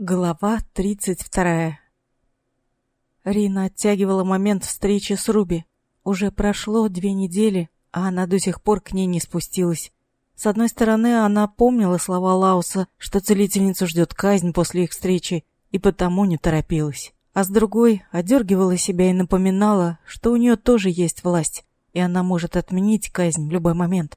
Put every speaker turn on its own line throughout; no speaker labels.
Глава тридцать вторая Рина оттягивала момент встречи с Руби. Уже прошло две недели, а она до сих пор к ней не спустилась. С одной стороны, она помнила слова Лауса, что целительницу ждет казнь после их встречи, и потому не торопилась. А с другой, одергивала себя и напоминала, что у нее тоже есть власть, и она может отменить казнь в любой момент.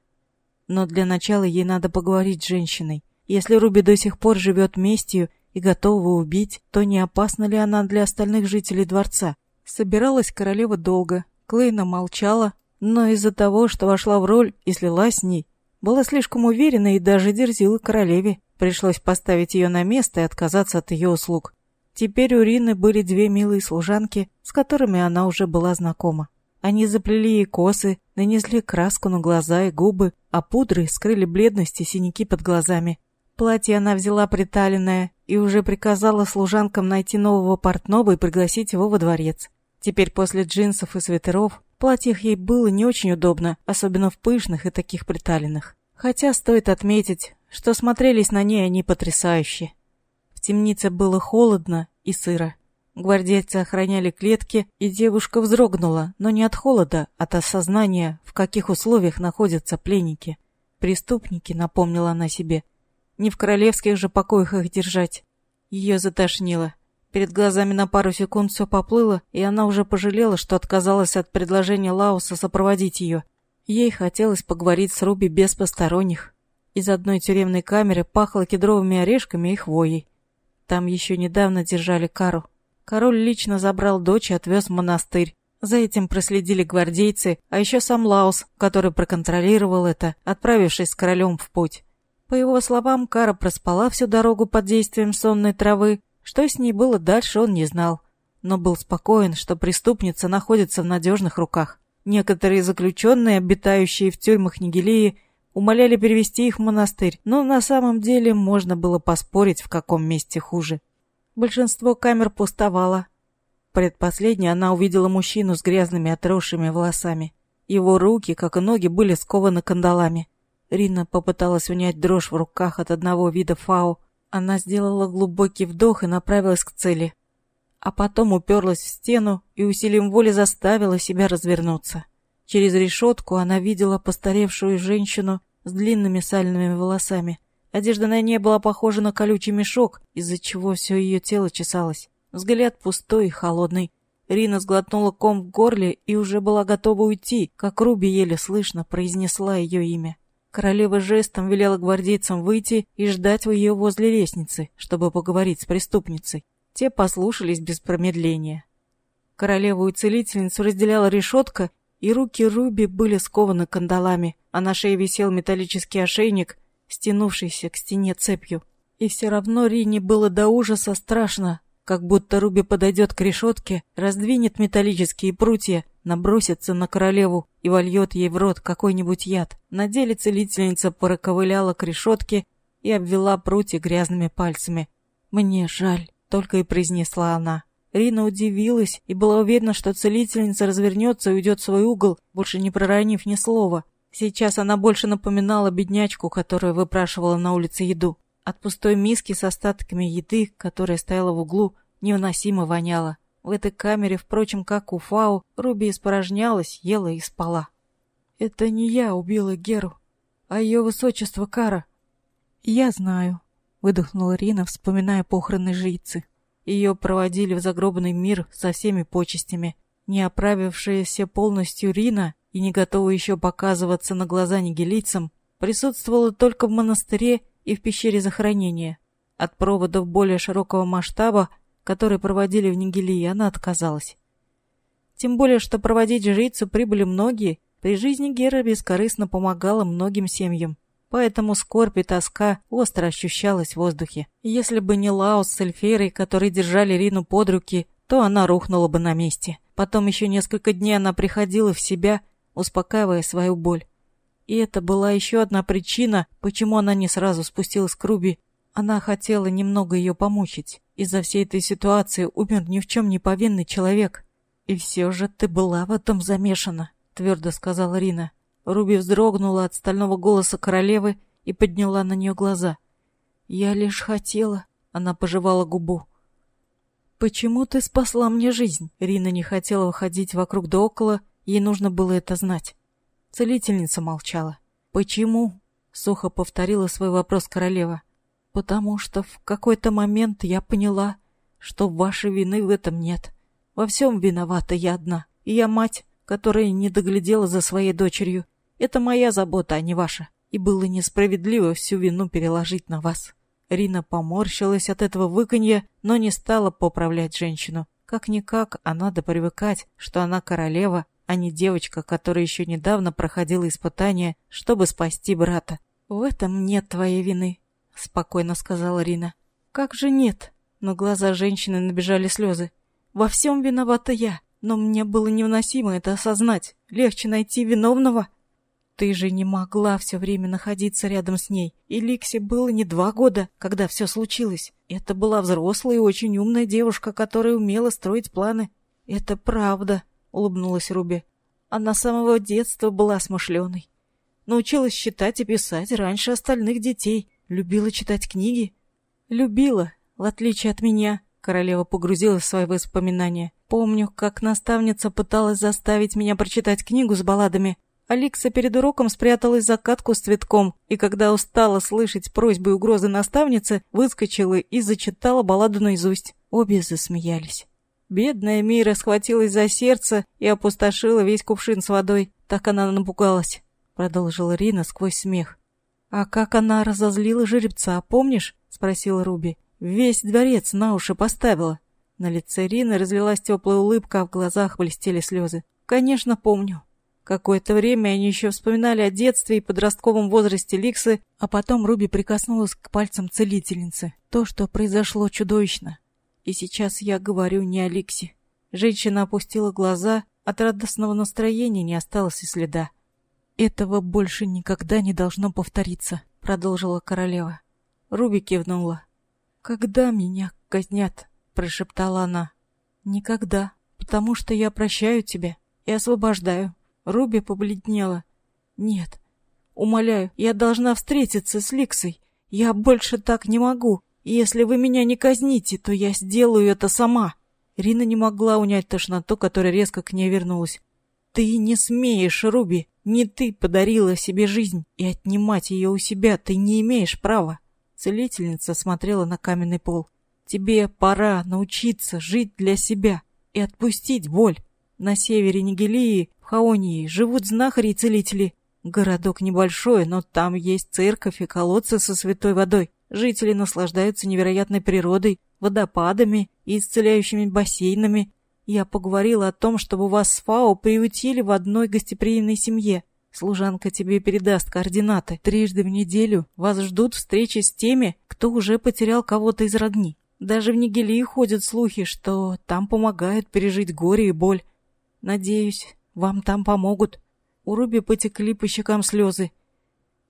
Но для начала ей надо поговорить с женщиной. Если Руби до сих пор живет местью и готова убить, то не опасна ли она для остальных жителей дворца? Собиралась королева долго. Клейна молчала, но из-за того, что вошла в роль и слилась с ней, была слишком уверена и даже дерзила королеве. Пришлось поставить ее на место и отказаться от ее услуг. Теперь у Рины были две милые служанки, с которыми она уже была знакома. Они заплели ей косы, нанесли краску на глаза и губы, а пудры скрыли бледность и синяки под глазами. Платье она взяла приталенное и уже приказала служанкам найти нового портного и пригласить его во дворец. Теперь после джинсов и свитеров в платьях ей было не очень удобно, особенно в пышных и таких приталенных. Хотя стоит отметить, что смотрелись на ней они потрясающе. В темнице было холодно и сыро. Гвардейцы охраняли клетки, и девушка вздрогнула, но не от холода, а от осознания, в каких условиях находятся пленники. Преступники, напомнила она себе. Не в королевских же покоях их держать. Ее затошнило. Перед глазами на пару секунд все поплыло, и она уже пожалела, что отказалась от предложения Лауса сопроводить ее. Ей хотелось поговорить с Руби без посторонних. Из одной тюремной камеры пахло кедровыми орешками и хвоей. Там еще недавно держали Кару. Король лично забрал дочь и отвез в монастырь. За этим проследили гвардейцы, а еще сам Лаус, который проконтролировал это, отправившись с королем в путь. По его словам, Кара проспала всю дорогу под действием сонной травы, что с ней было дальше, он не знал, но был спокоен, что преступница находится в надежных руках. Некоторые заключенные, обитающие в тюрьмах Нигелии, умоляли перевести их в монастырь, но на самом деле можно было поспорить, в каком месте хуже. Большинство камер пустовало. Предпоследней она увидела мужчину с грязными отросшими волосами. Его руки, как и ноги, были скованы кандалами. Рина попыталась унять дрожь в руках от одного вида фау, она сделала глубокий вдох и направилась к цели. А потом уперлась в стену и усилием воли заставила себя развернуться. Через решетку она видела постаревшую женщину с длинными сальными волосами. Одежда на ней была похожа на колючий мешок, из-за чего все ее тело чесалось. Взгляд пустой и холодный. Рина сглотнула ком в горле и уже была готова уйти, как Руби еле слышно произнесла ее имя. Королева жестом велела гвардейцам выйти и ждать ее возле лестницы, чтобы поговорить с преступницей. Те послушались без промедления. Королеву и целительницу разделяла решетка, и руки Руби были скованы кандалами, а на шее висел металлический ошейник, стянувшийся к стене цепью. И все равно Рине было до ужаса страшно, как будто Руби подойдет к решетке, раздвинет металлические прутья, набросится на королеву и вольет ей в рот какой-нибудь яд. На деле целительница проковыляла к решетке и обвела прутья грязными пальцами. «Мне жаль», — только и произнесла она. Рина удивилась и была уверена, что целительница развернется и уйдет в свой угол, больше не проронив ни слова. Сейчас она больше напоминала беднячку, которая выпрашивала на улице еду. От пустой миски с остатками еды, которая стояла в углу, невыносимо воняло. В этой камере, впрочем, как у Фау, Руби испорожнялась, ела и спала. «Это не я убила Геру, а ее высочество Кара». «Я знаю», — выдохнула Рина, вспоминая похороны жрицы. Ее проводили в загробный мир со всеми почестями. Не оправившаяся полностью Рина и не готовая еще показываться на глаза нигилийцам, присутствовала только в монастыре и в пещере захоронения. От проводов более широкого масштаба, которые проводили в Нигелии, она отказалась. Тем более, что проводить жрицу прибыли многие, при жизни Гера бескорыстно помогала многим семьям, поэтому скорбь и тоска остро ощущалась в воздухе. Если бы не Лаус с Эльферой, которые держали Рину под руки, то она рухнула бы на месте. Потом еще несколько дней она приходила в себя, успокаивая свою боль. И это была еще одна причина, почему она не сразу спустилась к Руби. Она хотела немного ее помучить. Из-за всей этой ситуации умер ни в чем не повинный человек. И все же ты была в этом замешана, твердо сказала Рина. Руби вздрогнула от стального голоса королевы и подняла на нее глаза. Я лишь хотела, Она пожевала губу. «Почему ты спасла мне жизнь?» Рина не хотела выходить вокруг да около, ей нужно было это знать. Целительница молчала. «Почему?» — сухо повторила свой вопрос королева. «Потому что в какой-то момент я поняла, что вашей вины в этом нет. Во всем виновата я одна, и я мать, которая не доглядела за своей дочерью. Это моя забота, а не ваша, и было несправедливо всю вину переложить на вас». Рина поморщилась от этого выканья, но не стала поправлять женщину. Как-никак, а надо привыкать, что она королева, а не девочка, которая еще недавно проходила испытания, чтобы спасти брата. «В этом нет твоей вины», — спокойно сказала Рина. «Как же нет?» Но глаза женщины набежали слезы. «Во всем виновата я, но мне было невыносимо это осознать. Легче найти виновного». Ты же не могла все время находиться рядом с ней. И Ликсе было не два года, когда все случилось. Это была взрослая и очень умная девушка, которая умела строить планы. Это правда, улыбнулась Руби. Она с самого детства была смышленой. Научилась считать и писать раньше остальных детей. Любила читать книги. Любила, в отличие от меня. Королева погрузилась в свои воспоминания. Помню, как наставница пыталась заставить меня прочитать книгу с балладами, Аликса перед уроком спряталась за катку с цветком, и когда устала слышать просьбы и угрозы наставницы, выскочила и зачитала балладу наизусть. Обе засмеялись. Бедная Мира схватилась за сердце и опустошила весь кувшин с водой. Так она напугалась, — продолжила Рина сквозь смех. «А как она разозлила жеребца, помнишь?» — спросила Руби. «Весь дворец на уши поставила». На лице Рины разлилась теплая улыбка, а в глазах блестели слезы. «Конечно, помню. Какое-то время они еще вспоминали о детстве и подростковом возрасте Ликсы, а потом Руби прикоснулась к пальцам целительницы. То, что произошло чудовищно. И сейчас я говорю не о Ликсе. Женщина опустила глаза, от радостного настроения не осталось и следа. «Этого больше никогда не должно повториться», — продолжила королева. Руби кивнула. «Когда меня казнят?» — прошептала она. «Никогда, потому что я прощаю тебя и освобождаю. Руби побледнела. «Нет, умоляю, я должна встретиться с Ликсой. Я больше так не могу. Если вы меня не казните, то я сделаю это сама». Рина не могла унять тошноту, которая резко к ней вернулась. «Ты не смеешь, Руби. Не ты подарила себе жизнь, и отнимать ее у себя ты не имеешь права». Целительница смотрела на каменный пол. «Тебе пора научиться жить для себя и отпустить боль. На севере Нигелии Хаонии живут знахари и целители. Городок небольшой, но там есть церковь и колодцы со святой водой. Жители наслаждаются невероятной природой, водопадами и исцеляющими бассейнами. Я поговорила о том, чтобы вас с Фао приютили в одной гостеприимной семье. Служанка тебе передаст координаты. Трижды в неделю вас ждут встречи с теми, кто уже потерял кого-то из родни. Даже в Нигелии ходят слухи, что там помогают пережить горе и боль. Надеюсь, вам там помогут. У Руби потекли по щекам слезы.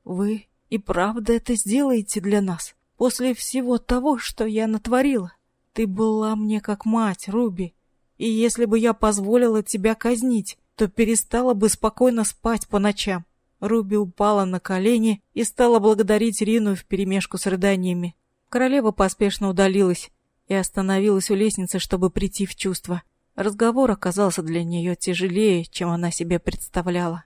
Вы и правда это сделаете для нас? После всего того, что я натворила? Ты была мне как мать, Руби. И если бы я позволила тебя казнить, то перестала бы спокойно спать по ночам. Руби упала на колени и стала благодарить Рину вперемешку с рыданиями. Королева поспешно удалилась и остановилась у лестницы, чтобы прийти в чувство. Разговор оказался для нее тяжелее, чем она себе представляла.